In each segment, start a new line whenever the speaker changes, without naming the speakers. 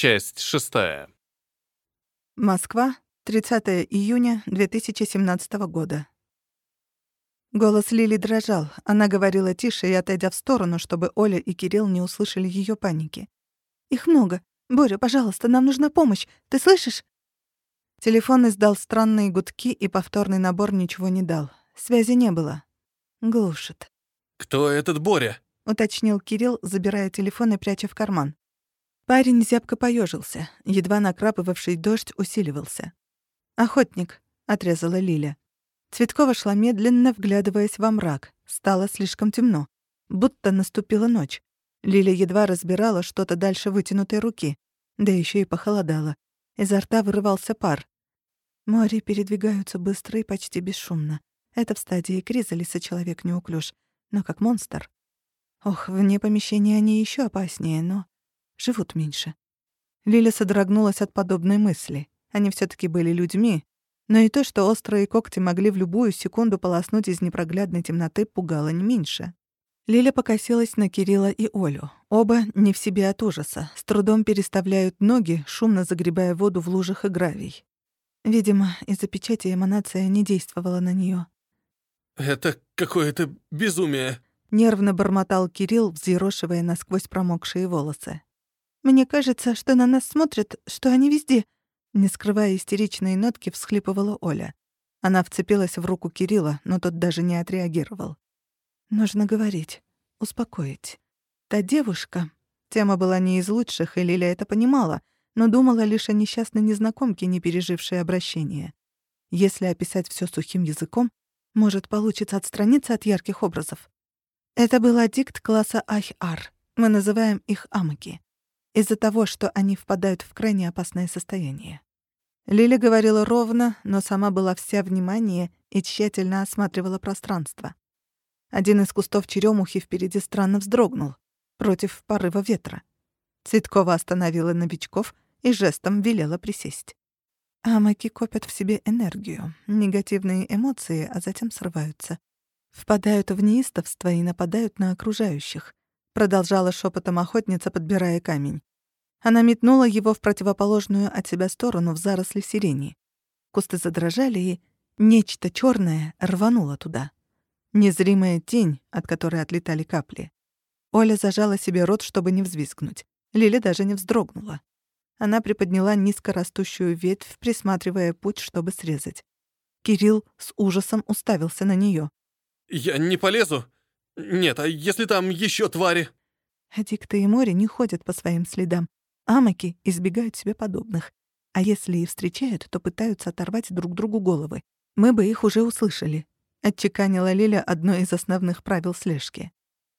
Часть шестая.
Москва, 30 июня 2017 года. Голос Лили дрожал. Она говорила тише и отойдя в сторону, чтобы Оля и Кирилл не услышали ее паники. «Их много. Боря, пожалуйста, нам нужна помощь. Ты слышишь?» Телефон издал странные гудки, и повторный набор ничего не дал. Связи не было. Глушит.
«Кто этот Боря?»
— уточнил Кирилл, забирая телефон и пряча в карман. Парень зябко поежился. Едва накрапывавший дождь усиливался. «Охотник», — отрезала Лиля. Цветкова шла медленно, вглядываясь во мрак. Стало слишком темно. Будто наступила ночь. Лиля едва разбирала что-то дальше вытянутой руки. Да еще и похолодало. Изо рта вырывался пар. Море передвигаются быстро и почти бесшумно. Это в стадии кризалиса человек неуклюж, но как монстр. Ох, вне помещения они еще опаснее, но живут меньше. Лиля содрогнулась от подобной мысли. Они все таки были людьми, но и то, что острые когти могли в любую секунду полоснуть из непроглядной темноты, пугало не меньше. Лиля покосилась на Кирилла и Олю. Оба не в себе от ужаса, с трудом переставляют ноги, шумно загребая воду в лужах и гравий. Видимо, из-за печати эманация не действовала на нее.
«Это какое-то безумие», —
нервно бормотал Кирилл, взъерошивая насквозь промокшие волосы. Мне кажется, что на нас смотрят, что они везде». Не скрывая истеричные нотки, всхлипывала Оля. Она вцепилась в руку Кирилла, но тот даже не отреагировал. «Нужно говорить, успокоить. Та девушка...» Тема была не из лучших, и Лиля это понимала, но думала лишь о несчастной незнакомке, не пережившей обращения. Если описать все сухим языком, может получится отстраниться от ярких образов. Это был аддикт класса Айх-Ар. Мы называем их амаки из-за того, что они впадают в крайне опасное состояние. Лиля говорила ровно, но сама была вся внимание и тщательно осматривала пространство. Один из кустов черемухи впереди странно вздрогнул против порыва ветра. Цветкова остановила новичков и жестом велела присесть. Амаки копят в себе энергию, негативные эмоции, а затем срываются. Впадают в неистовство и нападают на окружающих. Продолжала шепотом охотница, подбирая камень. Она метнула его в противоположную от себя сторону в заросли сирени. Кусты задрожали, и нечто черное рвануло туда. Незримая тень, от которой отлетали капли. Оля зажала себе рот, чтобы не взвизгнуть. Лиля даже не вздрогнула. Она приподняла низкорастущую ветвь, присматривая путь, чтобы срезать. Кирилл с ужасом уставился на нее.
«Я не полезу. Нет, а если там еще твари?»
Адикты и море не ходят по своим следам. Амаки избегают себе подобных. А если и встречают, то пытаются оторвать друг другу головы. Мы бы их уже услышали. Отчеканила Лиля одно из основных правил слежки.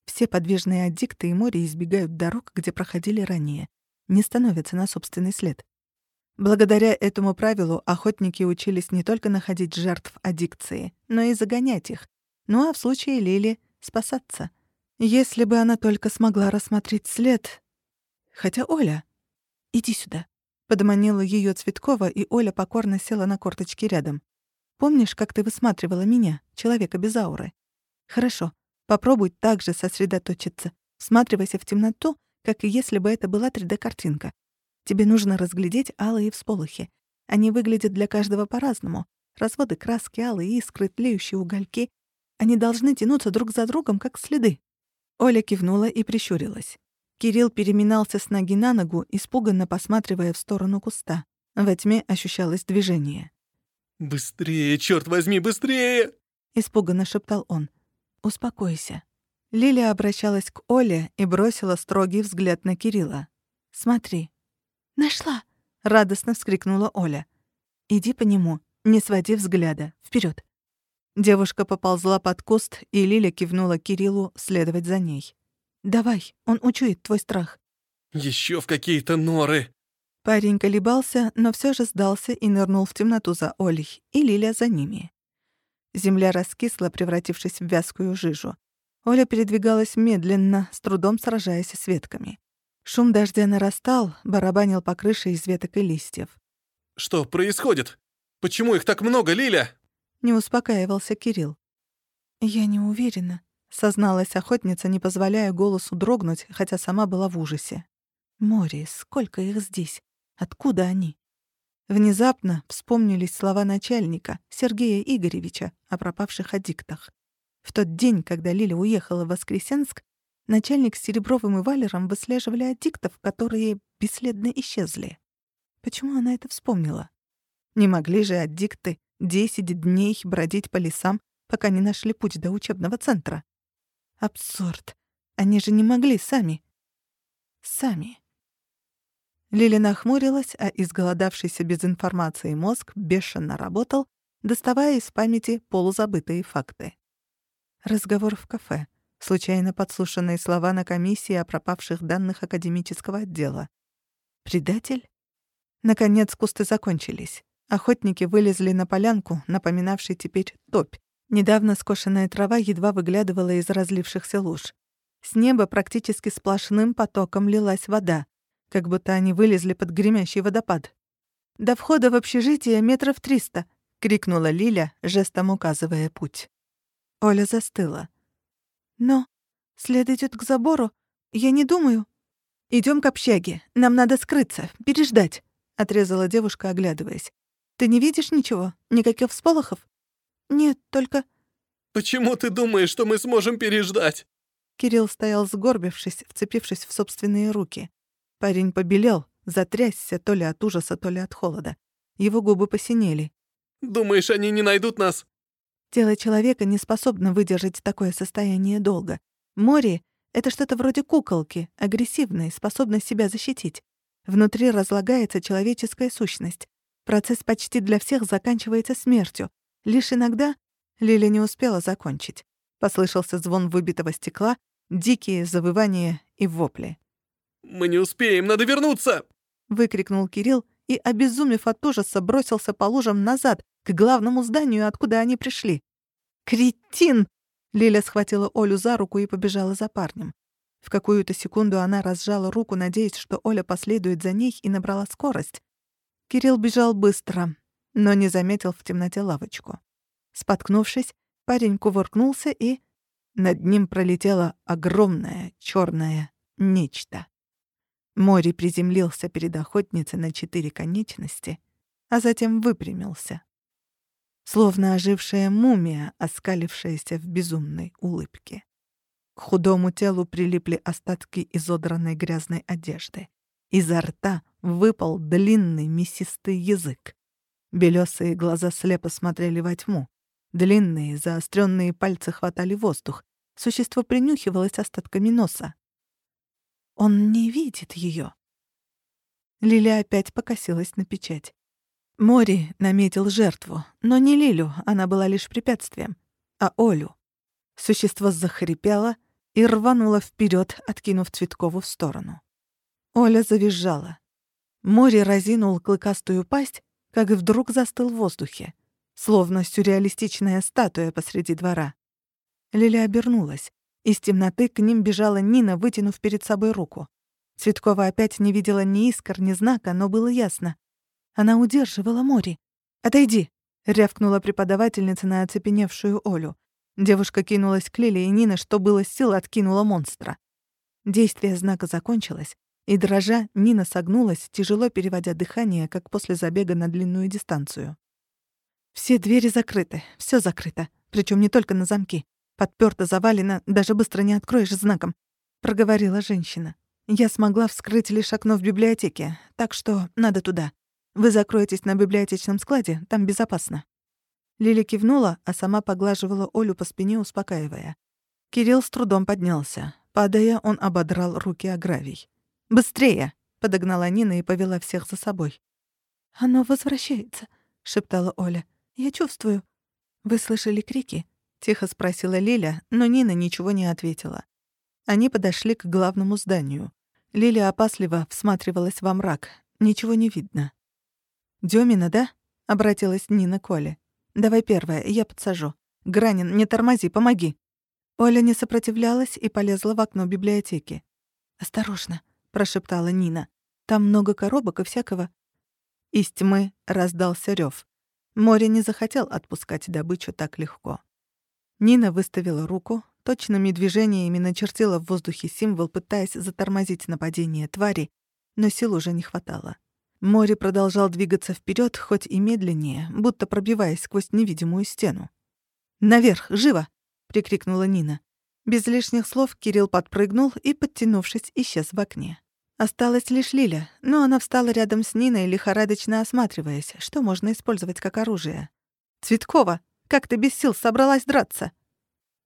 Все подвижные аддикты и море избегают дорог, где проходили ранее. Не становятся на собственный след. Благодаря этому правилу охотники учились не только находить жертв аддикции, но и загонять их. Ну а в случае Лили — спасаться. Если бы она только смогла рассмотреть след... Хотя Оля... «Иди сюда», — подманила ее Цветкова, и Оля покорно села на корточки рядом. «Помнишь, как ты высматривала меня, человека без ауры? Хорошо, попробуй так же сосредоточиться. Всматривайся в темноту, как и если бы это была 3D-картинка. Тебе нужно разглядеть алые всполохи. Они выглядят для каждого по-разному. Разводы краски, алые искры, тлеющие угольки. Они должны тянуться друг за другом, как следы». Оля кивнула и прищурилась. Кирилл переминался с ноги на ногу, испуганно посматривая в сторону куста. Во тьме ощущалось движение.
«Быстрее, черт возьми, быстрее!»
— испуганно шептал он. «Успокойся». Лилия обращалась к Оле и бросила строгий взгляд на Кирилла. «Смотри». «Нашла!» — радостно вскрикнула Оля. «Иди по нему, не своди взгляда. Вперед. Девушка поползла под куст, и Лиля кивнула Кириллу следовать за ней. Давай, он учует твой страх.
Еще в какие-то норы.
Парень колебался, но все же сдался и нырнул в темноту за Олей, и Лиля за ними. Земля раскисла, превратившись в вязкую жижу. Оля передвигалась медленно, с трудом сражаясь с ветками. Шум дождя нарастал, барабанил по крыше из веток и листьев.
«Что происходит? Почему их так много, Лиля?»
Не успокаивался Кирилл. «Я не уверена», — созналась охотница, не позволяя голосу дрогнуть, хотя сама была в ужасе. Море, сколько их здесь? Откуда они? Внезапно вспомнились слова начальника, Сергея Игоревича, о пропавших аддиктах. В тот день, когда Лиля уехала в Воскресенск, начальник с Серебровым и Валером выслеживали аддиктов, которые бесследно исчезли. Почему она это вспомнила? Не могли же аддикты десять дней бродить по лесам, пока не нашли путь до учебного центра. Абсурд. Они же не могли сами. Сами. Лиля нахмурилась, а изголодавшийся без информации мозг бешено работал, доставая из памяти полузабытые факты. Разговор в кафе. Случайно подслушанные слова на комиссии о пропавших данных академического отдела. Предатель? Наконец кусты закончились. Охотники вылезли на полянку, напоминавшей теперь топь. Недавно скошенная трава едва выглядывала из разлившихся луж. С неба практически сплошным потоком лилась вода, как будто они вылезли под гремящий водопад. «До входа в общежитие метров триста!» — крикнула Лиля, жестом указывая путь. Оля застыла. «Но след идёт к забору. Я не думаю...» Идём к общаге. Нам надо скрыться, переждать», — отрезала девушка, оглядываясь. Ты не видишь ничего? Никаких всполохов? Нет, только...
Почему ты думаешь, что мы сможем переждать?
Кирилл стоял сгорбившись, вцепившись в собственные руки. Парень побелел, затрясся то ли от ужаса, то ли от холода. Его губы посинели.
«Думаешь, они не найдут нас?»
Тело человека не способно выдержать такое состояние долго. Море — это что-то вроде куколки, агрессивной, способной себя защитить. Внутри разлагается человеческая сущность. Процесс почти для всех заканчивается смертью. Лишь иногда Лиля не успела закончить. Послышался звон выбитого стекла, дикие завывания и вопли.
«Мы не успеем, надо вернуться!»
— выкрикнул Кирилл и, обезумев от ужаса, бросился по лужам назад, к главному зданию, откуда они пришли. «Кретин!» — Лиля схватила Олю за руку и побежала за парнем. В какую-то секунду она разжала руку, надеясь, что Оля последует за ней, и набрала скорость. Кирилл бежал быстро, но не заметил в темноте лавочку. Споткнувшись, парень кувыркнулся и... Над ним пролетело огромное черное нечто. Мори приземлился перед охотницей на четыре конечности, а затем выпрямился. Словно ожившая мумия, оскалившаяся в безумной улыбке. К худому телу прилипли остатки изодранной грязной одежды. Изо рта выпал длинный мясистый язык. Белёсые глаза слепо смотрели во тьму. Длинные заостренные пальцы хватали воздух. Существо принюхивалось остатками носа. Он не видит ее. Лиля опять покосилась на печать. Мори наметил жертву, но не Лилю, она была лишь препятствием, а Олю. Существо захрипело и рвануло вперед, откинув Цветкову в сторону. Оля завизжала. Море разинул клыкастую пасть, как и вдруг застыл в воздухе, словно сюрреалистичная статуя посреди двора. Лиля обернулась. Из темноты к ним бежала Нина, вытянув перед собой руку. Цветкова опять не видела ни искр, ни знака, но было ясно. Она удерживала море. «Отойди!» — рявкнула преподавательница на оцепеневшую Олю. Девушка кинулась к Лиле, и Нина, что было сил, откинула монстра. Действие знака закончилось, и дрожа, Нина согнулась, тяжело переводя дыхание, как после забега на длинную дистанцию. «Все двери закрыты, все закрыто, причем не только на замки. Подпёрто, завалено, даже быстро не откроешь знаком», — проговорила женщина. «Я смогла вскрыть лишь окно в библиотеке, так что надо туда. Вы закроетесь на библиотечном складе, там безопасно». Лили кивнула, а сама поглаживала Олю по спине, успокаивая. Кирилл с трудом поднялся. Падая, он ободрал руки о гравий. «Быстрее!» — подогнала Нина и повела всех за собой. «Оно возвращается», — шептала Оля. «Я чувствую». «Вы слышали крики?» — тихо спросила Лиля, но Нина ничего не ответила. Они подошли к главному зданию. Лиля опасливо всматривалась во мрак. Ничего не видно. «Дёмина, да?» — обратилась Нина к Оле. «Давай первая, я подсажу. Гранин, не тормози, помоги». Оля не сопротивлялась и полезла в окно библиотеки. «Осторожно», — прошептала Нина. «Там много коробок и всякого». Из тьмы раздался рев. Море не захотел отпускать добычу так легко. Нина выставила руку, точными движениями начертила в воздухе символ, пытаясь затормозить нападение твари, но сил уже не хватало. Море продолжал двигаться вперед, хоть и медленнее, будто пробиваясь сквозь невидимую стену. «Наверх! Живо!» — прикрикнула Нина. Без лишних слов Кирилл подпрыгнул и, подтянувшись, исчез в окне. Осталась лишь Лиля, но она встала рядом с Ниной, лихорадочно осматриваясь, что можно использовать как оружие. «Цветкова, как ты без сил собралась драться?»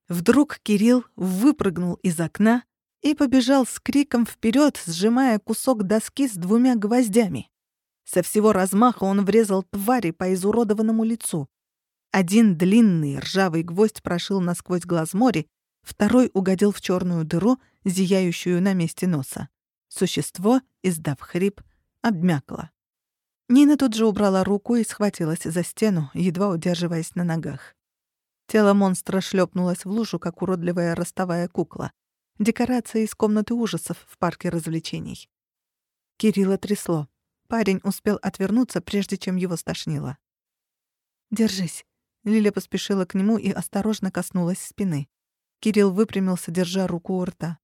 Вдруг Кирилл выпрыгнул из окна и побежал с криком вперед, сжимая кусок доски с двумя гвоздями. Со всего размаха он врезал твари по изуродованному лицу. Один длинный ржавый гвоздь прошил насквозь глаз Мори, второй угодил в черную дыру, зияющую на месте носа. Существо, издав хрип, обмякло. Нина тут же убрала руку и схватилась за стену, едва удерживаясь на ногах. Тело монстра шлепнулось в лужу, как уродливая ростовая кукла. Декорация из комнаты ужасов в парке развлечений. Кирилла трясло. Парень успел отвернуться, прежде чем его стошнило. «Держись». Лиля поспешила к нему и осторожно коснулась спины. Кирилл выпрямился, держа руку у рта.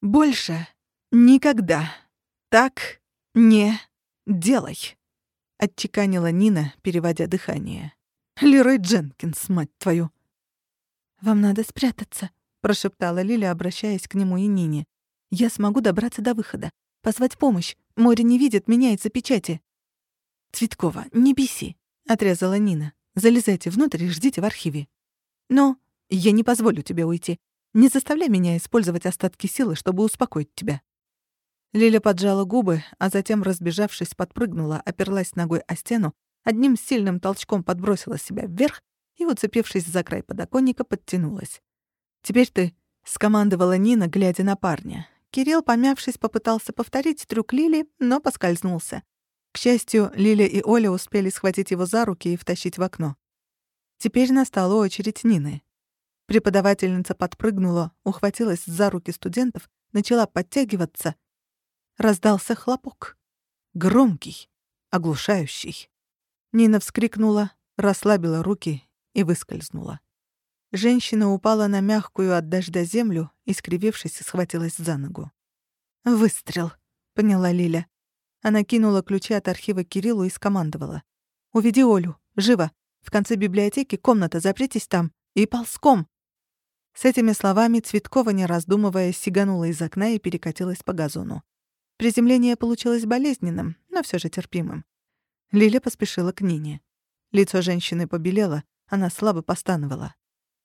«Больше никогда так не делай», — отчеканила Нина, переводя дыхание. «Лерой Дженкинс, мать твою!» «Вам надо спрятаться», — прошептала Лиля, обращаясь к нему и Нине. «Я смогу добраться до выхода. Позвать помощь. Море не видит меня из-за печати». «Цветкова, не беси», — отрезала Нина. «Залезайте внутрь и ждите в архиве». «Но я не позволю тебе уйти. Не заставляй меня использовать остатки силы, чтобы успокоить тебя». Лиля поджала губы, а затем, разбежавшись, подпрыгнула, оперлась ногой о стену, одним сильным толчком подбросила себя вверх и, уцепившись за край подоконника, подтянулась. «Теперь ты», — скомандовала Нина, глядя на парня. Кирилл, помявшись, попытался повторить трюк Лили, но поскользнулся. К счастью, Лиля и Оля успели схватить его за руки и втащить в окно. Теперь настала очередь Нины. Преподавательница подпрыгнула, ухватилась за руки студентов, начала подтягиваться. Раздался хлопок. Громкий, оглушающий. Нина вскрикнула, расслабила руки и выскользнула. Женщина упала на мягкую от дождя землю и, схватилась за ногу. «Выстрел», — поняла Лиля. Она кинула ключи от архива Кириллу и скомандовала. «Уведи Олю, живо! В конце библиотеки комната, запритесь там! И ползком!» С этими словами Цветкова, не раздумывая, сиганула из окна и перекатилась по газону. Приземление получилось болезненным, но все же терпимым. Лиля поспешила к Нине. Лицо женщины побелело, она слабо постановала.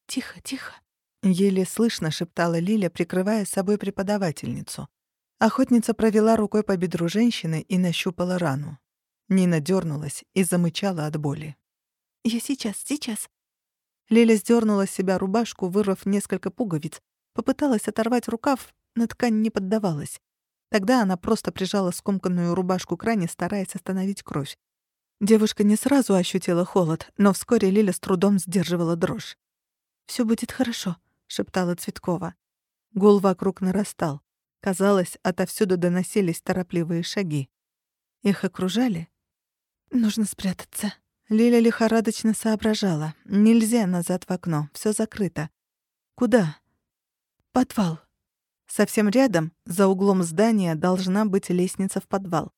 «Тихо, тихо», — еле слышно шептала Лиля, прикрывая собой преподавательницу. Охотница провела рукой по бедру женщины и нащупала рану. Нина дернулась и замычала от боли. «Я сейчас, сейчас». Лиля сдернула с себя рубашку, вырвав несколько пуговиц, попыталась оторвать рукав, но ткань не поддавалась. Тогда она просто прижала скомканную рубашку к ране, стараясь остановить кровь. Девушка не сразу ощутила холод, но вскоре Лиля с трудом сдерживала дрожь. Все будет хорошо», — шептала Цветкова. Гул вокруг нарастал. Казалось, отовсюду доносились торопливые шаги. Их окружали. «Нужно спрятаться». Лиля лихорадочно соображала. Нельзя назад в окно, все закрыто. Куда? Подвал. Совсем рядом, за углом здания, должна быть лестница в подвал.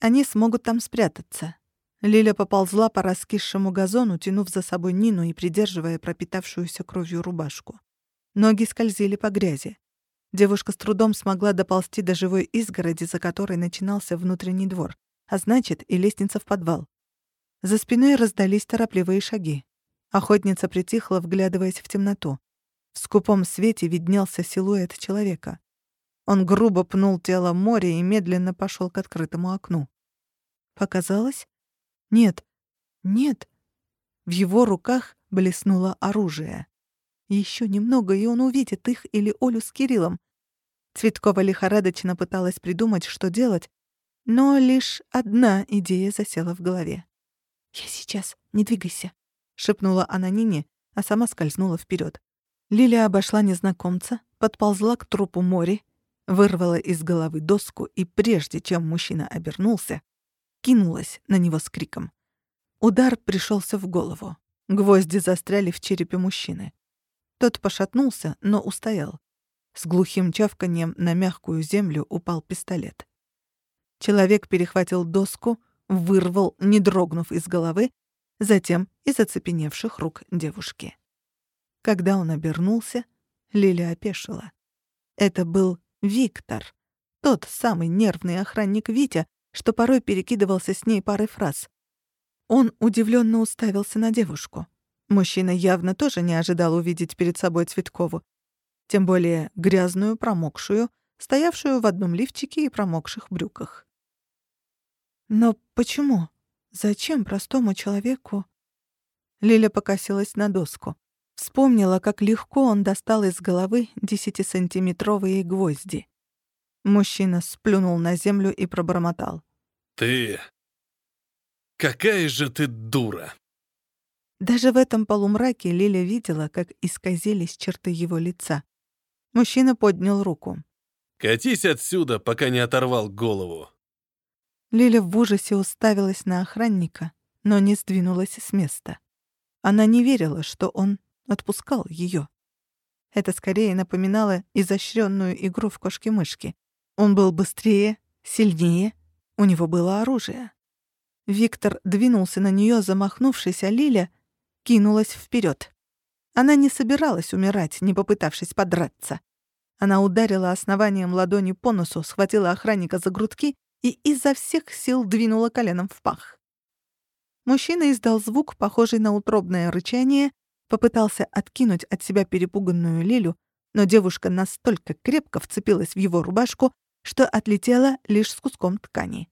Они смогут там спрятаться. Лиля поползла по раскисшему газону, тянув за собой Нину и придерживая пропитавшуюся кровью рубашку. Ноги скользили по грязи. Девушка с трудом смогла доползти до живой изгороди, за которой начинался внутренний двор, а значит, и лестница в подвал. За спиной раздались торопливые шаги. Охотница притихла, вглядываясь в темноту. В скупом свете виднелся силуэт человека. Он грубо пнул тело моря и медленно пошел к открытому окну. Показалось, нет, нет. В его руках блеснуло оружие. Еще немного, и он увидит их или Олю с Кириллом. Цветкова лихорадочно пыталась придумать, что делать, но лишь одна идея засела в голове. «Я сейчас, не двигайся», — шепнула она Нине, а сама скользнула вперед. Лилия обошла незнакомца, подползла к трупу Мори, вырвала из головы доску и, прежде чем мужчина обернулся, кинулась на него с криком. Удар пришелся в голову. Гвозди застряли в черепе мужчины. Тот пошатнулся, но устоял. С глухим чавканием на мягкую землю упал пистолет. Человек перехватил доску, вырвал, не дрогнув из головы, затем из оцепеневших рук девушки. Когда он обернулся, Лиля опешила. Это был Виктор, тот самый нервный охранник Витя, что порой перекидывался с ней парой фраз. Он удивленно уставился на девушку. Мужчина явно тоже не ожидал увидеть перед собой Цветкову. Тем более грязную, промокшую, стоявшую в одном лифчике и промокших брюках. Но почему? Зачем простому человеку? Лиля покосилась на доску. Вспомнила, как легко он достал из головы десятисантиметровые гвозди. Мужчина сплюнул на землю и пробормотал.
«Ты... какая же ты дура!»
Даже в этом полумраке Лиля видела, как исказились черты его лица. Мужчина поднял руку.
«Катись отсюда, пока не оторвал голову!»
Лиля в ужасе уставилась на охранника, но не сдвинулась с места. Она не верила, что он отпускал ее. Это скорее напоминало изощренную игру в кошки-мышки. Он был быстрее, сильнее, у него было оружие. Виктор двинулся на нее, замахнувшись, а Лиля кинулась вперед. Она не собиралась умирать, не попытавшись подраться. Она ударила основанием ладони по носу, схватила охранника за грудки и изо всех сил двинула коленом в пах. Мужчина издал звук, похожий на утробное рычание, попытался откинуть от себя перепуганную Лилю, но девушка настолько крепко вцепилась в его рубашку, что отлетела лишь с куском ткани.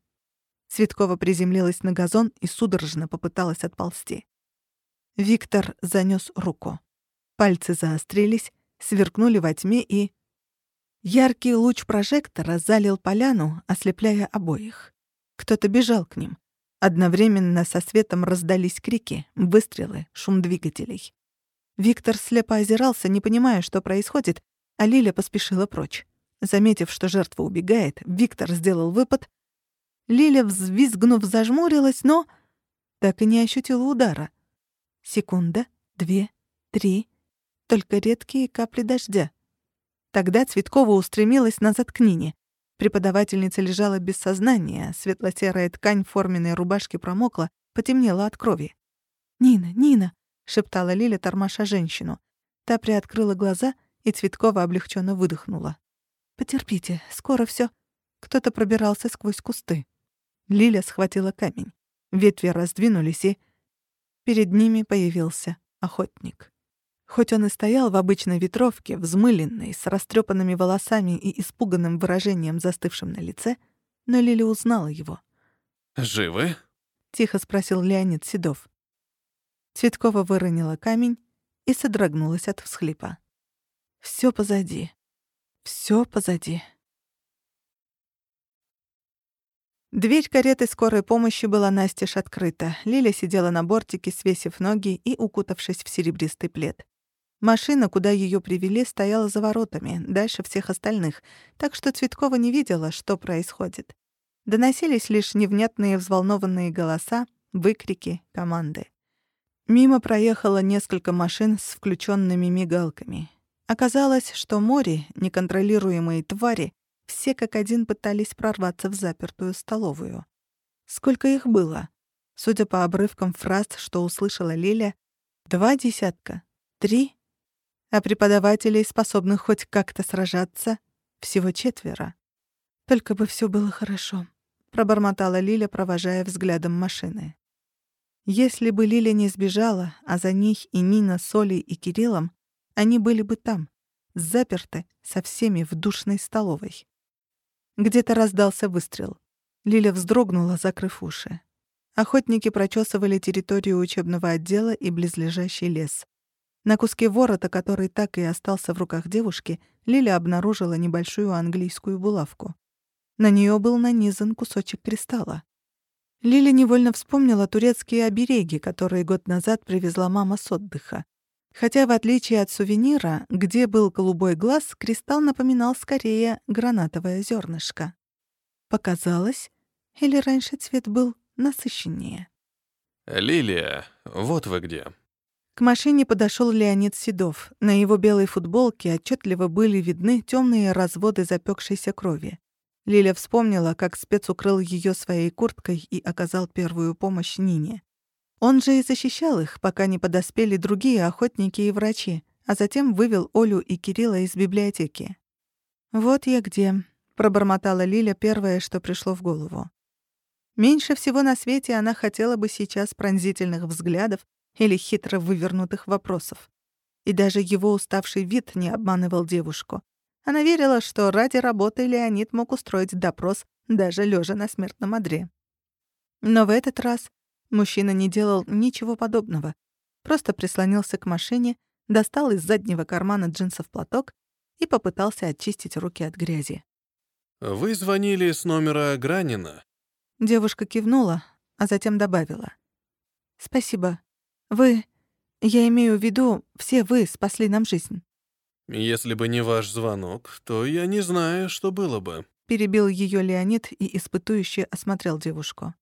Цветкова приземлилась на газон и судорожно попыталась отползти. Виктор занёс руку. Пальцы заострились, сверкнули во тьме и... Яркий луч прожектора залил поляну, ослепляя обоих. Кто-то бежал к ним. Одновременно со светом раздались крики, выстрелы, шум двигателей. Виктор слепо озирался, не понимая, что происходит, а Лиля поспешила прочь. Заметив, что жертва убегает, Виктор сделал выпад. Лиля, взвизгнув, зажмурилась, но так и не ощутила удара. Секунда, две, три. Только редкие капли дождя. Тогда Цветкова устремилась назад к Нине. Преподавательница лежала без сознания, светло-серая ткань форменной рубашки промокла, потемнела от крови. «Нина, Нина!» — шептала Лиля, тормоша женщину. Та приоткрыла глаза, и Цветкова облегченно выдохнула. «Потерпите, скоро все. Кто-то пробирался сквозь кусты. Лиля схватила камень. Ветви раздвинулись, и... Перед ними появился охотник. Хоть он и стоял в обычной ветровке, взмыленной, с растрепанными волосами и испуганным выражением, застывшим на лице, но Лиля узнала его.
«Живы?»
— тихо спросил Леонид Седов. Цветкова выронила камень и содрогнулась от всхлипа. Все позади. Все позади. Дверь кареты скорой помощи была настежь открыта. Лиля сидела на бортике, свесив ноги и укутавшись в серебристый плед. Машина, куда ее привели, стояла за воротами, дальше всех остальных, так что Цветкова не видела, что происходит. Доносились лишь невнятные взволнованные голоса, выкрики, команды. Мимо проехало несколько машин с включенными мигалками. Оказалось, что море, неконтролируемые твари, все как один пытались прорваться в запертую столовую. Сколько их было? Судя по обрывкам фраз, что услышала Лиля, два десятка, три, а преподавателей, способных хоть как-то сражаться, всего четверо. Только бы все было хорошо, пробормотала Лиля, провожая взглядом машины. Если бы Лиля не сбежала, а за ней и Нина с Олей и Кириллом, они были бы там, заперты со всеми в душной столовой. Где-то раздался выстрел. Лиля вздрогнула, закрыв уши. Охотники прочесывали территорию учебного отдела и близлежащий лес. На куске ворота, который так и остался в руках девушки, Лиля обнаружила небольшую английскую булавку. На нее был нанизан кусочек кристалла. Лиля невольно вспомнила турецкие обереги, которые год назад привезла мама с отдыха. Хотя, в отличие от сувенира, где был голубой глаз, кристалл напоминал скорее гранатовое зернышко. Показалось, или раньше цвет был насыщеннее.
«Лилия, вот вы где».
Машине подошел Леонид Седов. На его белой футболке отчетливо были видны темные разводы запекшейся крови. Лиля вспомнила, как спец укрыл ее своей курткой и оказал первую помощь Нине. Он же и защищал их, пока не подоспели другие охотники и врачи, а затем вывел Олю и Кирилла из библиотеки. «Вот я где», — пробормотала Лиля первое, что пришло в голову. Меньше всего на свете она хотела бы сейчас пронзительных взглядов или хитро вывернутых вопросов. И даже его уставший вид не обманывал девушку. Она верила, что ради работы Леонид мог устроить допрос даже лежа на смертном одре. Но в этот раз мужчина не делал ничего подобного. Просто прислонился к машине, достал из заднего кармана джинсов платок и попытался очистить руки от грязи.
«Вы звонили с номера Гранина?»
Девушка кивнула, а затем добавила. «Спасибо. Вы... Я имею в виду, все вы спасли нам жизнь».
«Если бы не ваш звонок, то я не знаю, что было бы», —
перебил ее Леонид и испытующе осмотрел девушку.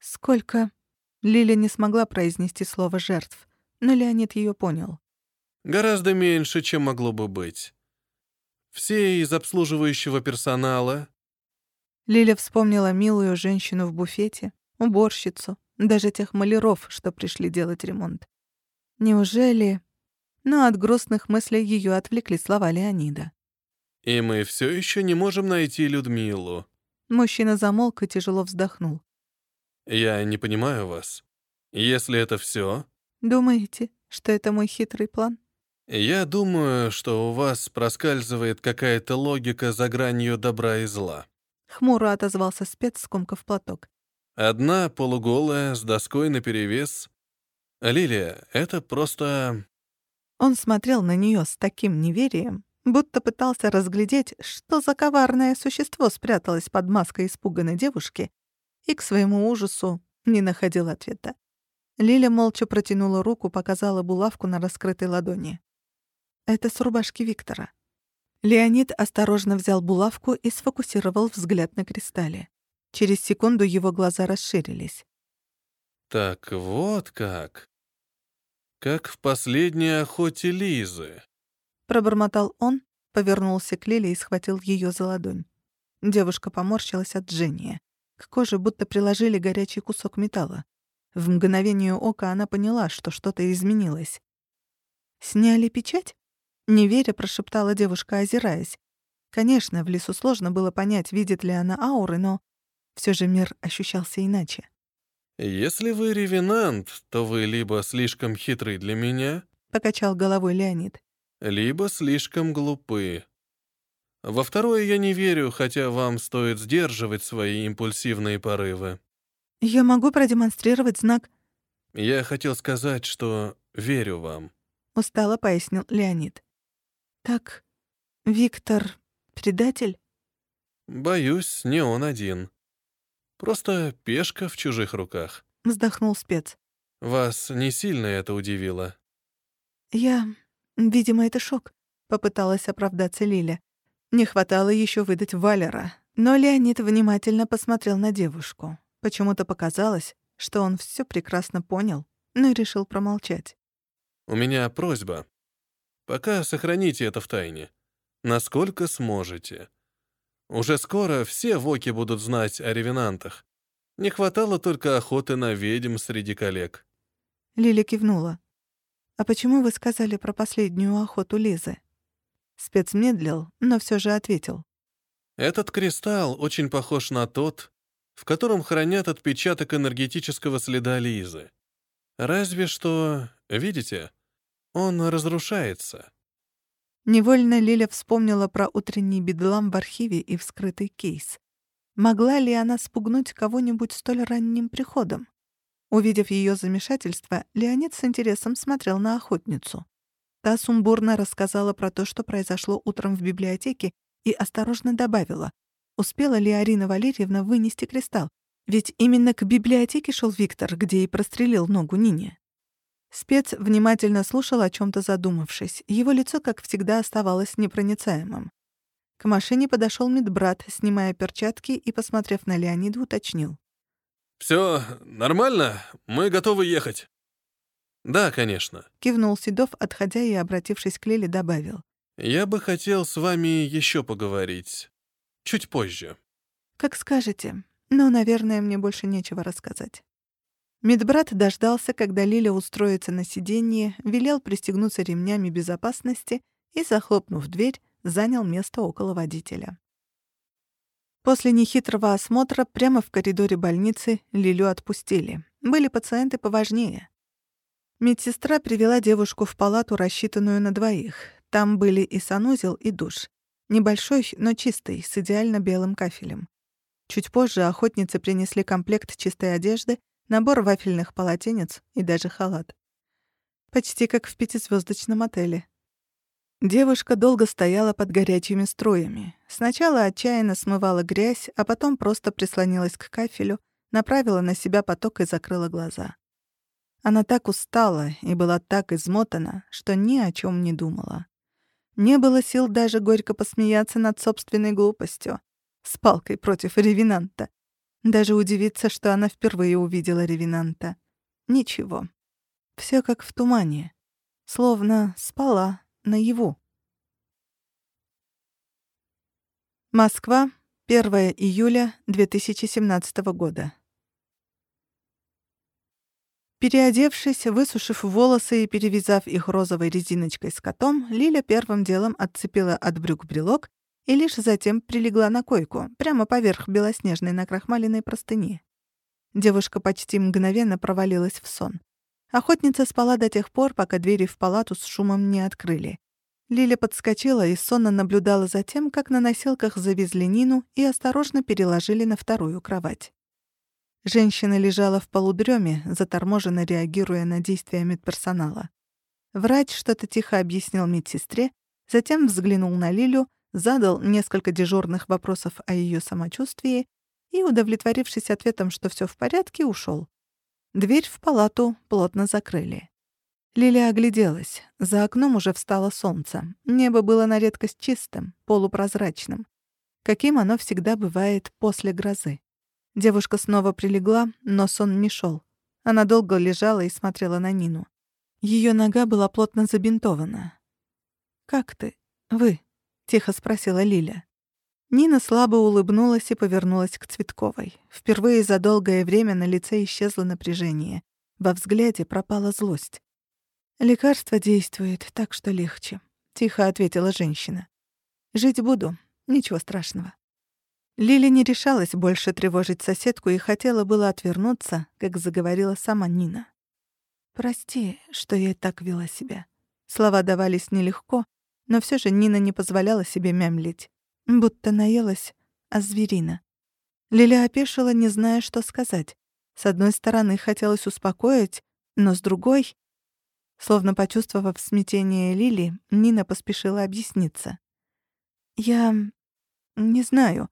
«Сколько...» Лиля не смогла произнести слово «жертв», но Леонид ее понял.
«Гораздо меньше, чем могло бы быть. Все из обслуживающего персонала...»
Лиля вспомнила милую женщину в буфете, уборщицу, даже тех маляров, что пришли делать ремонт. Неужели... Но от грустных мыслей ее отвлекли слова Леонида.
«И мы все еще не можем найти Людмилу».
Мужчина замолк и тяжело вздохнул.
«Я не понимаю вас. Если это все,
«Думаете, что это мой хитрый план?»
я думаю, что у вас проскальзывает какая-то логика за гранью добра и зла.
Хмуро отозвался спец, скомкав платок.
Одна полуголая, с доской наперевес. Лилия, это просто...
Он смотрел на нее с таким неверием, будто пытался разглядеть, что за коварное существо спряталось под маской испуганной девушки, и к своему ужасу не находил ответа. Лиля молча протянула руку, показала булавку на раскрытой ладони. «Это с рубашки Виктора». Леонид осторожно взял булавку и сфокусировал взгляд на кристалле. Через секунду его глаза расширились.
Так вот как. Как в последней охоте Лизы.
Пробормотал он, повернулся к Лиле и схватил ее за ладонь. Девушка поморщилась от жжения. К коже будто приложили горячий кусок металла. В мгновение ока она поняла, что что-то изменилось. «Сняли печать?» Неверя прошептала девушка, озираясь. Конечно, в лесу сложно было понять, видит ли она ауры, но все же мир ощущался иначе.
«Если вы ревенант, то вы либо слишком хитрый для меня», —
покачал головой Леонид.
«либо слишком глупы. Во второе я не верю, хотя вам стоит сдерживать свои импульсивные порывы».
«Я могу продемонстрировать знак...»
«Я хотел сказать, что верю вам», —
устало пояснил Леонид. «Так, Виктор предатель?»
«Боюсь, не он один. Просто пешка в чужих руках», —
вздохнул спец.
«Вас не сильно это удивило?»
«Я... Видимо, это шок», — попыталась оправдаться Лиля. Не хватало еще выдать Валера, но Леонид внимательно посмотрел на девушку. Почему-то показалось, что он все прекрасно понял, но решил промолчать.
«У меня просьба. Пока сохраните это в тайне. Насколько сможете. Уже скоро все воки будут знать о ревенантах. Не хватало только охоты на ведьм среди коллег».
Лиля кивнула. «А почему вы сказали про последнюю охоту Лизы?» Спец медлил, но все же ответил.
«Этот кристалл очень похож на тот, в котором хранят отпечаток энергетического следа Лизы. Разве что, видите, он разрушается.
Невольно Лиля вспомнила про утренний бедлам в архиве и вскрытый кейс. Могла ли она спугнуть кого-нибудь столь ранним приходом? Увидев ее замешательство, Леонид с интересом смотрел на охотницу. Та сумбурно рассказала про то, что произошло утром в библиотеке, и осторожно добавила, успела ли Арина Валерьевна вынести кристалл, ведь именно к библиотеке шел Виктор, где и прострелил ногу Нине. Спец внимательно слушал, о чем то задумавшись. Его лицо, как всегда, оставалось непроницаемым. К машине подошел медбрат, снимая перчатки и, посмотрев на Леонида, уточнил.
Все нормально? Мы готовы ехать». «Да, конечно», —
кивнул Седов, отходя и, обратившись к Лиле, добавил.
«Я бы хотел с вами еще поговорить. Чуть позже».
«Как скажете. Но, наверное, мне больше нечего рассказать». Медбрат дождался, когда Лиля устроится на сиденье, велел пристегнуться ремнями безопасности и, захлопнув дверь, занял место около водителя. После нехитрого осмотра прямо в коридоре больницы Лилю отпустили. Были пациенты поважнее. Медсестра привела девушку в палату, рассчитанную на двоих. Там были и санузел, и душ. Небольшой, но чистый, с идеально белым кафелем. Чуть позже охотницы принесли комплект чистой одежды, набор вафельных полотенец и даже халат. Почти как в пятизвездочном отеле. Девушка долго стояла под горячими струями. Сначала отчаянно смывала грязь, а потом просто прислонилась к кафелю, направила на себя поток и закрыла глаза. Она так устала и была так измотана, что ни о чем не думала. Не было сил даже горько посмеяться над собственной глупостью. С палкой против ревенанта. Даже удивиться, что она впервые увидела ревенанта. Ничего. Все как в тумане. Словно спала наяву. Москва, 1 июля 2017 года. Переодевшись, высушив волосы и перевязав их розовой резиночкой с котом, Лиля первым делом отцепила от брюк брелок и лишь затем прилегла на койку, прямо поверх белоснежной накрахмаленной простыни. Девушка почти мгновенно провалилась в сон. Охотница спала до тех пор, пока двери в палату с шумом не открыли. Лиля подскочила и сонно наблюдала за тем, как на носилках завезли Нину и осторожно переложили на вторую кровать. Женщина лежала в полудреме, заторможенно реагируя на действия медперсонала. Врач что-то тихо объяснил медсестре, затем взглянул на Лилю, задал несколько дежурных вопросов о ее самочувствии и, удовлетворившись ответом, что все в порядке, ушел. Дверь в палату плотно закрыли. Лилия огляделась. За окном уже встало солнце. Небо было на редкость чистым, полупрозрачным. Каким оно всегда бывает после грозы. Девушка снова прилегла, но сон не шел. Она долго лежала и смотрела на Нину. Ее нога была плотно забинтована. «Как ты? Вы?» — тихо спросила Лиля. Нина слабо улыбнулась и повернулась к Цветковой. Впервые за долгое время на лице исчезло напряжение. Во взгляде пропала злость. «Лекарство действует, так что легче», — тихо ответила женщина. «Жить буду, ничего страшного». Лили не решалась больше тревожить соседку и хотела было отвернуться, как заговорила сама Нина. «Прости, что я так вела себя». Слова давались нелегко, но все же Нина не позволяла себе мямлить будто наелась, а зверина. Лиля опешила, не зная, что сказать. С одной стороны, хотелось успокоить, но с другой... Словно почувствовав смятение Лили, Нина поспешила объясниться. «Я... не знаю.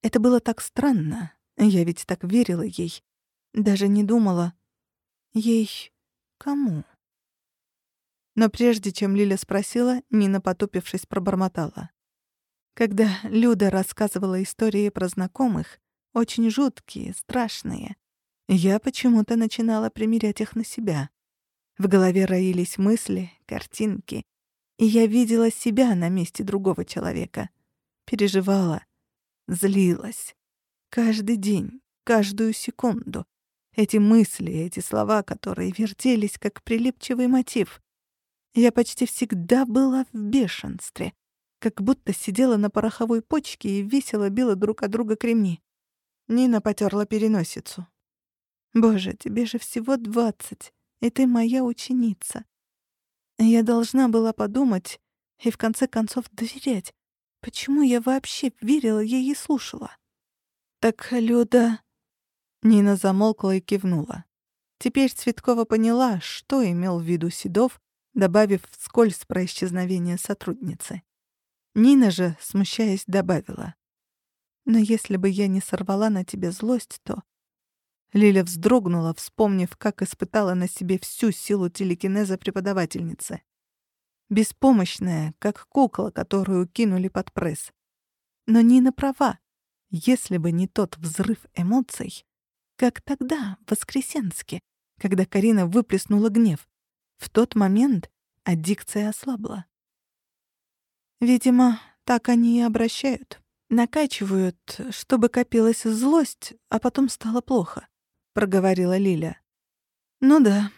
Это было так странно. Я ведь так верила ей. Даже не думала. Ей... кому?» Но прежде чем Лиля спросила, Нина, потупившись, пробормотала. Когда Люда рассказывала истории про знакомых, очень жуткие, страшные, я почему-то начинала примерять их на себя. В голове роились мысли, картинки, и я видела себя на месте другого человека. Переживала, злилась. Каждый день, каждую секунду. Эти мысли, эти слова, которые вертелись как прилипчивый мотив. Я почти всегда была в бешенстве — как будто сидела на пороховой почке и весело била друг от друга кремни. Нина потерла переносицу. «Боже, тебе же всего двадцать, и ты моя ученица. Я должна была подумать и в конце концов доверять. Почему я вообще верила ей и слушала?» «Так, Люда...» Нина замолкла и кивнула. Теперь Цветкова поняла, что имел в виду Седов, добавив вскользь про исчезновение сотрудницы. Нина же, смущаясь, добавила. «Но если бы я не сорвала на тебе злость, то...» Лиля вздрогнула, вспомнив, как испытала на себе всю силу телекинеза преподавательницы. Беспомощная, как кукла, которую кинули под пресс. Но Нина права. Если бы не тот взрыв эмоций, как тогда, в Воскресенске, когда Карина выплеснула гнев, в тот момент аддикция ослабла. Видимо, так они и обращают, накачивают, чтобы копилась злость, а потом стало плохо», — проговорила Лиля. «Ну да,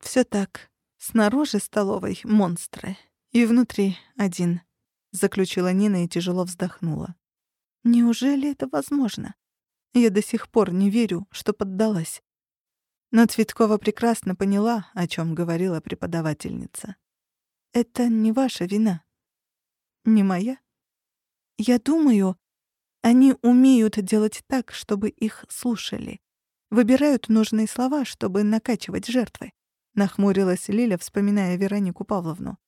все так. Снаружи столовой — монстры, и внутри один», — заключила Нина и тяжело вздохнула. «Неужели это возможно? Я до сих пор не верю, что поддалась». Но Цветкова прекрасно поняла, о чем говорила преподавательница. «Это не ваша вина». «Не моя?» «Я думаю, они умеют делать так, чтобы их слушали. Выбирают нужные слова, чтобы накачивать жертвы. Нахмурилась Лиля, вспоминая Веронику Павловну.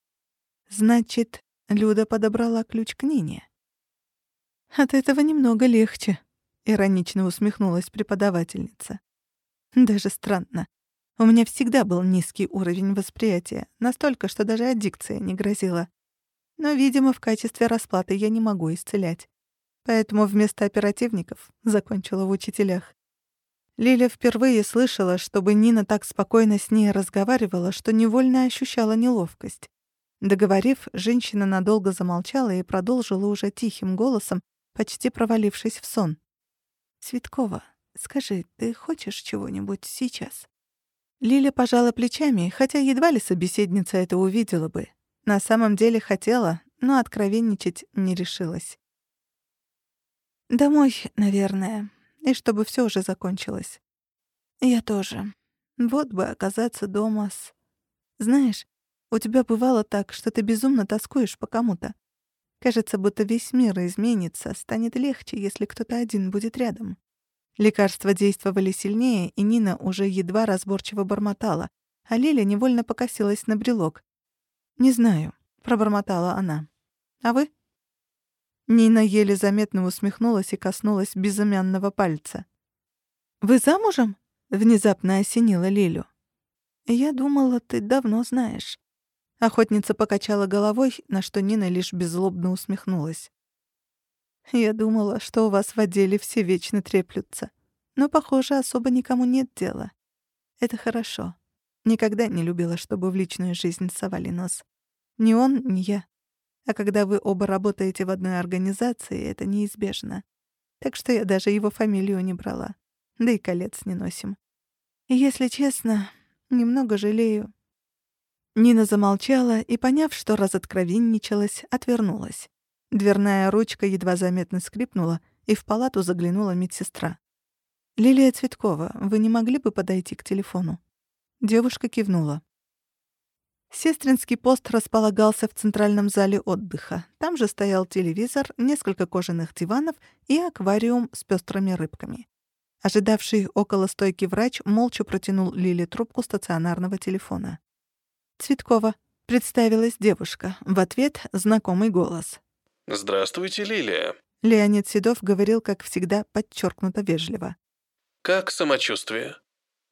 Значит, Люда подобрала ключ к Нине. От этого немного легче, иронично усмехнулась преподавательница. Даже странно. У меня всегда был низкий уровень восприятия, настолько, что даже аддикция не грозила. Но, видимо, в качестве расплаты я не могу исцелять. Поэтому вместо оперативников закончила в учителях. Лиля впервые слышала, чтобы Нина так спокойно с ней разговаривала, что невольно ощущала неловкость. Договорив, женщина надолго замолчала и продолжила уже тихим голосом, почти провалившись в сон. «Светкова, скажи, ты хочешь чего-нибудь сейчас?» Лиля пожала плечами, хотя едва ли собеседница это увидела бы. На самом деле хотела, но откровенничать не решилась. Домой, наверное, и чтобы все уже закончилось. Я тоже. Вот бы оказаться дома с... Знаешь, у тебя бывало так, что ты безумно тоскуешь по кому-то. Кажется, будто весь мир изменится, станет легче, если кто-то один будет рядом. Лекарства действовали сильнее, и Нина уже едва разборчиво бормотала, а Лиля невольно покосилась на брелок. «Не знаю», — пробормотала она. «А вы?» Нина еле заметно усмехнулась и коснулась безымянного пальца. «Вы замужем?» — внезапно осенила Лилю. «Я думала, ты давно знаешь». Охотница покачала головой, на что Нина лишь беззлобно усмехнулась. «Я думала, что у вас в отделе все вечно треплются. Но, похоже, особо никому нет дела. Это хорошо. Никогда не любила, чтобы в личную жизнь совали нос. Ни он, ни я. А когда вы оба работаете в одной организации, это неизбежно. Так что я даже его фамилию не брала. Да и колец не носим. И, если честно, немного жалею. Нина замолчала и, поняв, что разоткровенничалась, отвернулась. Дверная ручка едва заметно скрипнула, и в палату заглянула медсестра. «Лилия Цветкова, вы не могли бы подойти к телефону?» Девушка кивнула. Сестринский пост располагался в центральном зале отдыха. Там же стоял телевизор, несколько кожаных диванов и аквариум с пестрыми рыбками. Ожидавший около стойки врач молча протянул Лиле трубку стационарного телефона. «Цветкова», — представилась девушка. В ответ — знакомый голос.
«Здравствуйте, Лилия».
Леонид Седов говорил, как всегда, подчеркнуто вежливо.
«Как самочувствие?»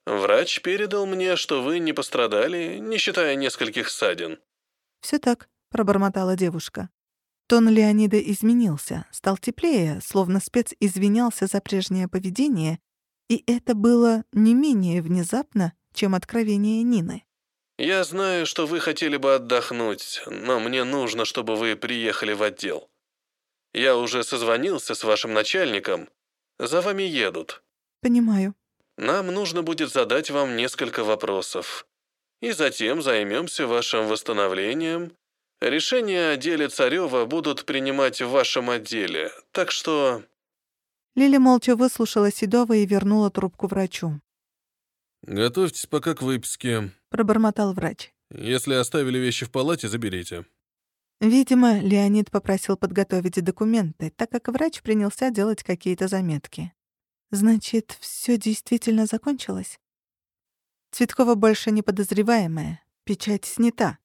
Врач передал мне, что вы не пострадали, не считая нескольких ссадин.
Все так, пробормотала девушка. Тон Леонида изменился, стал теплее, словно спец извинялся за прежнее поведение, и это было не менее внезапно, чем откровение Нины.
«Я знаю, что вы хотели бы отдохнуть, но мне нужно, чтобы вы приехали в отдел. Я уже созвонился с вашим начальником. За вами едут».
«Понимаю»,
нам нужно будет задать вам несколько вопросов. И затем займемся вашим восстановлением. Решения о деле Царева будут принимать в вашем отделе, так что...»
Лили молча выслушала Седова и вернула трубку врачу.
«Готовьтесь пока к выписке», —
пробормотал врач.
«Если оставили вещи в палате, заберите».
Видимо, Леонид попросил подготовить документы, так как врач принялся делать какие-то заметки. Значит, все действительно закончилось? Цветкова больше не подозреваемая, печать снята.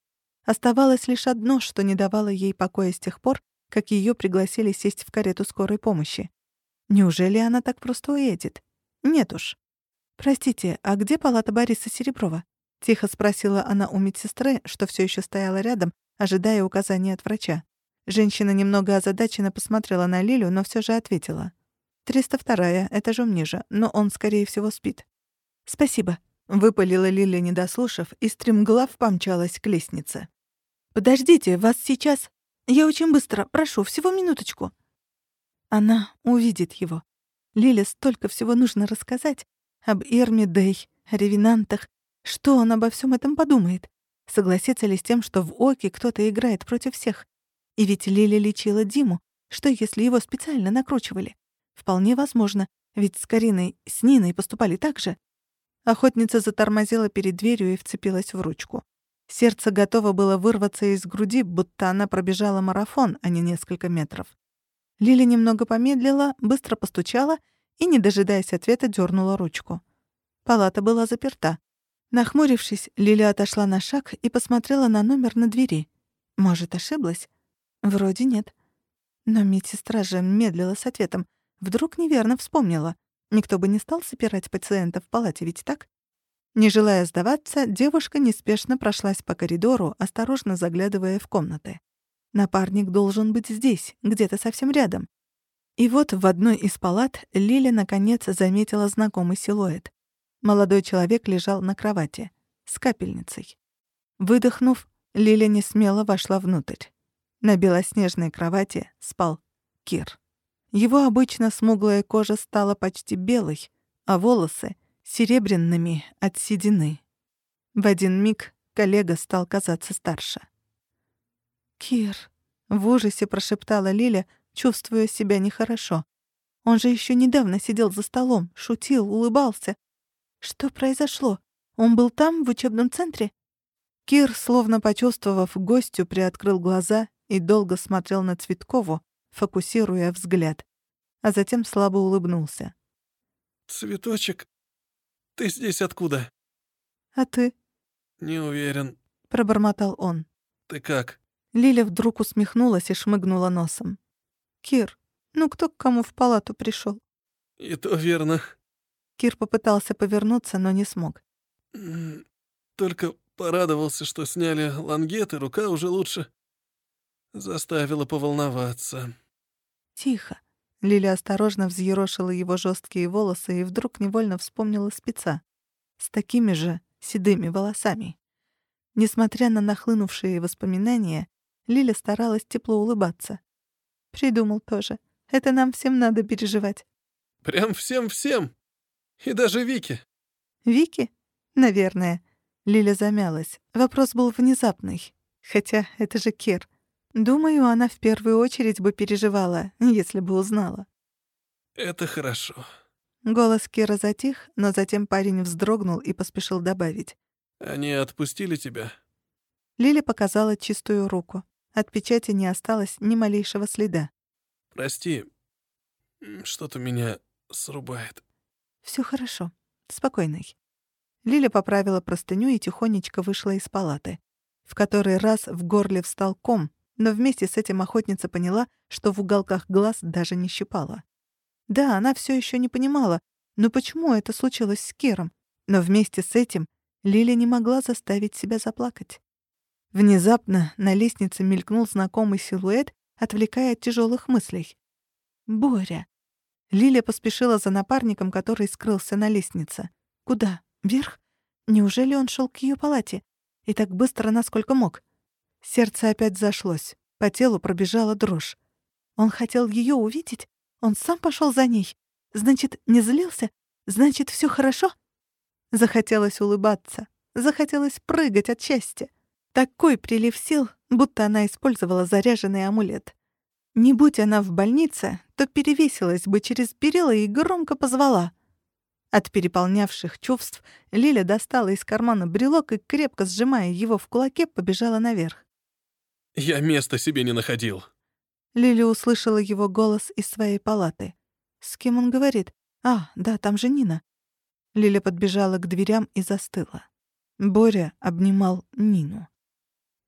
Оставалось лишь одно, что не давало ей покоя с тех пор, как ее пригласили сесть в карету скорой помощи. Неужели она так просто уедет? Нет уж. «Простите, а где палата Бориса Сереброва?» — тихо спросила она у медсестры, что все еще стояла рядом, ожидая указания от врача. Женщина немного озадаченно посмотрела на Лилю, но все же ответила. «Триста вторая, этажом ниже, но он, скорее всего, спит». «Спасибо», — выпалила Лиля, не дослушав, и стремглав помчалась к лестнице. «Подождите, вас сейчас...» «Я очень быстро, прошу, всего минуточку». Она увидит его. Лиле столько всего нужно рассказать. Об Ирме Дэй, о ревенантах. Что он обо всем этом подумает? Согласится ли с тем, что в Оке кто-то играет против всех? И ведь Лиля лечила Диму. Что, если его специально накручивали? Вполне возможно, ведь с Кариной, с Ниной поступали так же. Охотница затормозила перед дверью и вцепилась в ручку. Сердце готово было вырваться из груди, будто она пробежала марафон, а не несколько метров. Лиля немного помедлила, быстро постучала и, не дожидаясь ответа, дернула ручку. Палата была заперта. Нахмурившись, Лиля отошла на шаг и посмотрела на номер на двери. Может, ошиблась? Вроде нет. Но медсестра же медлила с ответом. Вдруг неверно вспомнила. Никто бы не стал запирать пациента в палате, ведь так? Не желая сдаваться, девушка неспешно прошлась по коридору, осторожно заглядывая в комнаты. Напарник должен быть здесь, где-то совсем рядом. И вот в одной из палат Лиля наконец заметила знакомый силуэт. Молодой человек лежал на кровати, с капельницей. Выдохнув, Лиля несмело вошла внутрь. На белоснежной кровати спал Кир. Его обычно смуглая кожа стала почти белой, а волосы — серебряными от седины. В один миг коллега стал казаться старше. «Кир», — в ужасе прошептала Лиля, чувствуя себя нехорошо. «Он же еще недавно сидел за столом, шутил, улыбался. Что произошло? Он был там, в учебном центре?» Кир, словно почувствовав гостю, приоткрыл глаза и долго смотрел на Цветкову, фокусируя взгляд, а затем слабо улыбнулся.
«Цветочек, ты здесь откуда?»
«А ты?»
«Не уверен», —
пробормотал он.
«Ты как?»
Лиля вдруг усмехнулась и шмыгнула носом. «Кир, ну кто к кому в палату пришел?
«И то верно».
Кир попытался повернуться, но не смог.
«Только порадовался, что сняли лангеты, рука уже лучше. Заставила поволноваться».
«Тихо». Лиля осторожно взъерошила его жесткие волосы и вдруг невольно вспомнила спеца. С такими же седыми волосами. Несмотря на нахлынувшие воспоминания, Лиля старалась тепло улыбаться. Придумал тоже. Это нам всем надо переживать.
Прям всем-всем? И даже Вики?
Вики? Наверное. Лиля замялась. Вопрос был внезапный. Хотя это же Кир. Думаю, она в первую очередь бы переживала, если бы узнала.
Это хорошо.
Голос Кира затих, но затем парень вздрогнул и поспешил добавить.
Они отпустили тебя?
Лиля показала чистую руку. От печати не осталось ни малейшего следа.
«Прости, что-то меня срубает».
Все хорошо. Спокойный». Лиля поправила простыню и тихонечко вышла из палаты. В который раз в горле встал ком, но вместе с этим охотница поняла, что в уголках глаз даже не щипала. Да, она все еще не понимала, но почему это случилось с Кером? Но вместе с этим Лиля не могла заставить себя заплакать. Внезапно на лестнице мелькнул знакомый силуэт, отвлекая от тяжелых мыслей. «Боря!» Лиля поспешила за напарником, который скрылся на лестнице. «Куда? Вверх? Неужели он шел к ее палате? И так быстро, насколько мог?» Сердце опять зашлось. По телу пробежала дрожь. Он хотел ее увидеть? Он сам пошел за ней? Значит, не злился? Значит, все хорошо? Захотелось улыбаться. Захотелось прыгать от счастья. Такой прилив сил, будто она использовала заряженный амулет. Не будь она в больнице, то перевесилась бы через перила и громко позвала. От переполнявших чувств Лиля достала из кармана брелок и, крепко сжимая его в кулаке, побежала наверх.
«Я места себе не находил».
Лиля услышала его голос из своей палаты. «С кем он говорит? А, да, там же Нина». Лиля подбежала к дверям и застыла. Боря обнимал Нину.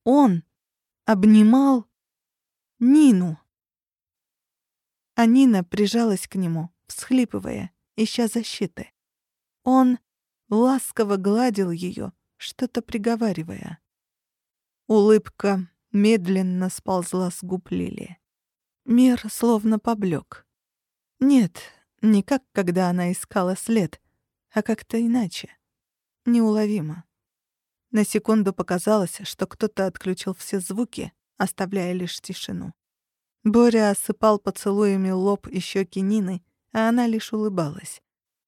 Он обнимал Нину. А Нина прижалась к нему, всхлипывая, ища защиты. Он ласково гладил ее, что-то приговаривая. Улыбка медленно сползла с губ Лили. Мир словно поблек. Нет, не как когда она искала след, а как-то иначе. Неуловимо. На секунду показалось, что кто-то отключил все звуки, оставляя лишь тишину. Боря осыпал поцелуями лоб и щеки Нины, а она лишь улыбалась.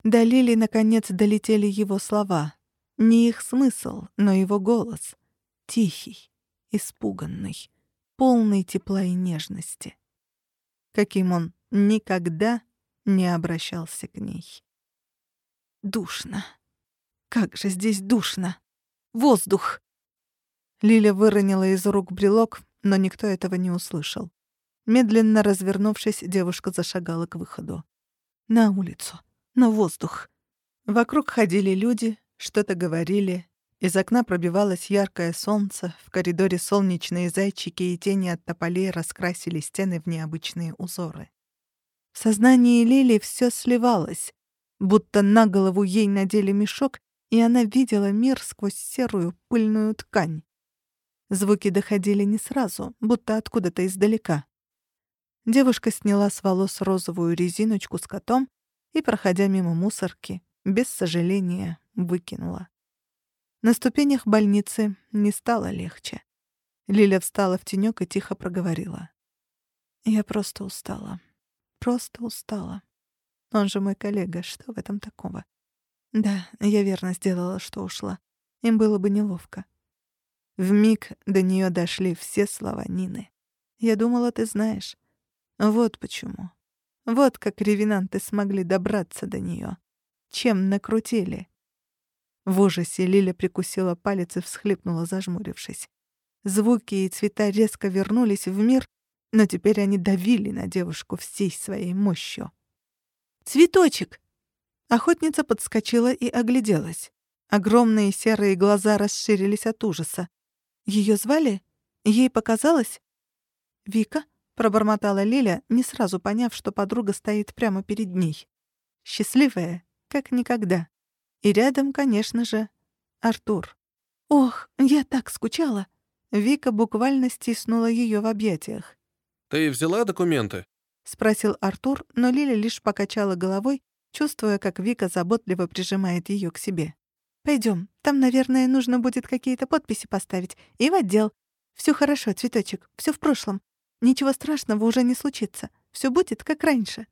До Лили, наконец, долетели его слова. Не их смысл, но его голос. Тихий, испуганный, полный тепла и нежности. Каким он никогда не обращался к ней. Душно. Как же здесь душно. Воздух. Лиля выронила из рук брелок, но никто этого не услышал. Медленно развернувшись, девушка зашагала к выходу. На улицу на воздух. Вокруг ходили люди, что-то говорили. Из окна пробивалось яркое солнце, в коридоре солнечные зайчики и тени от тополей раскрасили стены в необычные узоры. В сознании Лили все сливалось, будто на голову ей надели мешок, и она видела мир сквозь серую пыльную ткань. Звуки доходили не сразу, будто откуда-то издалека. Девушка сняла с волос розовую резиночку с котом и, проходя мимо мусорки, без сожаления выкинула. На ступенях больницы не стало легче. Лиля встала в тенёк и тихо проговорила. «Я просто устала. Просто устала. Он же мой коллега, что в этом такого? Да, я верно сделала, что ушла. Им было бы неловко. В миг до неё дошли все слова Нины. Я думала, ты знаешь. Вот почему. Вот как ревенанты смогли добраться до нее. Чем накрутили. В ужасе Лиля прикусила палец и всхлипнула, зажмурившись. Звуки и цвета резко вернулись в мир, но теперь они давили на девушку всей своей мощью. «Цветочек!» Охотница подскочила и огляделась. Огромные серые глаза расширились от ужаса. Ее звали? Ей показалось? «Вика?» пробормотала Лиля, не сразу поняв, что подруга стоит прямо перед ней. Счастливая, как никогда. И рядом, конечно же, Артур. «Ох, я так скучала!» Вика буквально стиснула ее в объятиях.
«Ты взяла документы?»
— спросил Артур, но Лиля лишь покачала головой, чувствуя, как Вика заботливо прижимает ее к себе. Пойдем, там, наверное, нужно будет какие-то подписи поставить. И в отдел. Все хорошо, цветочек, все в прошлом. Ничего страшного уже не случится. Все будет как раньше.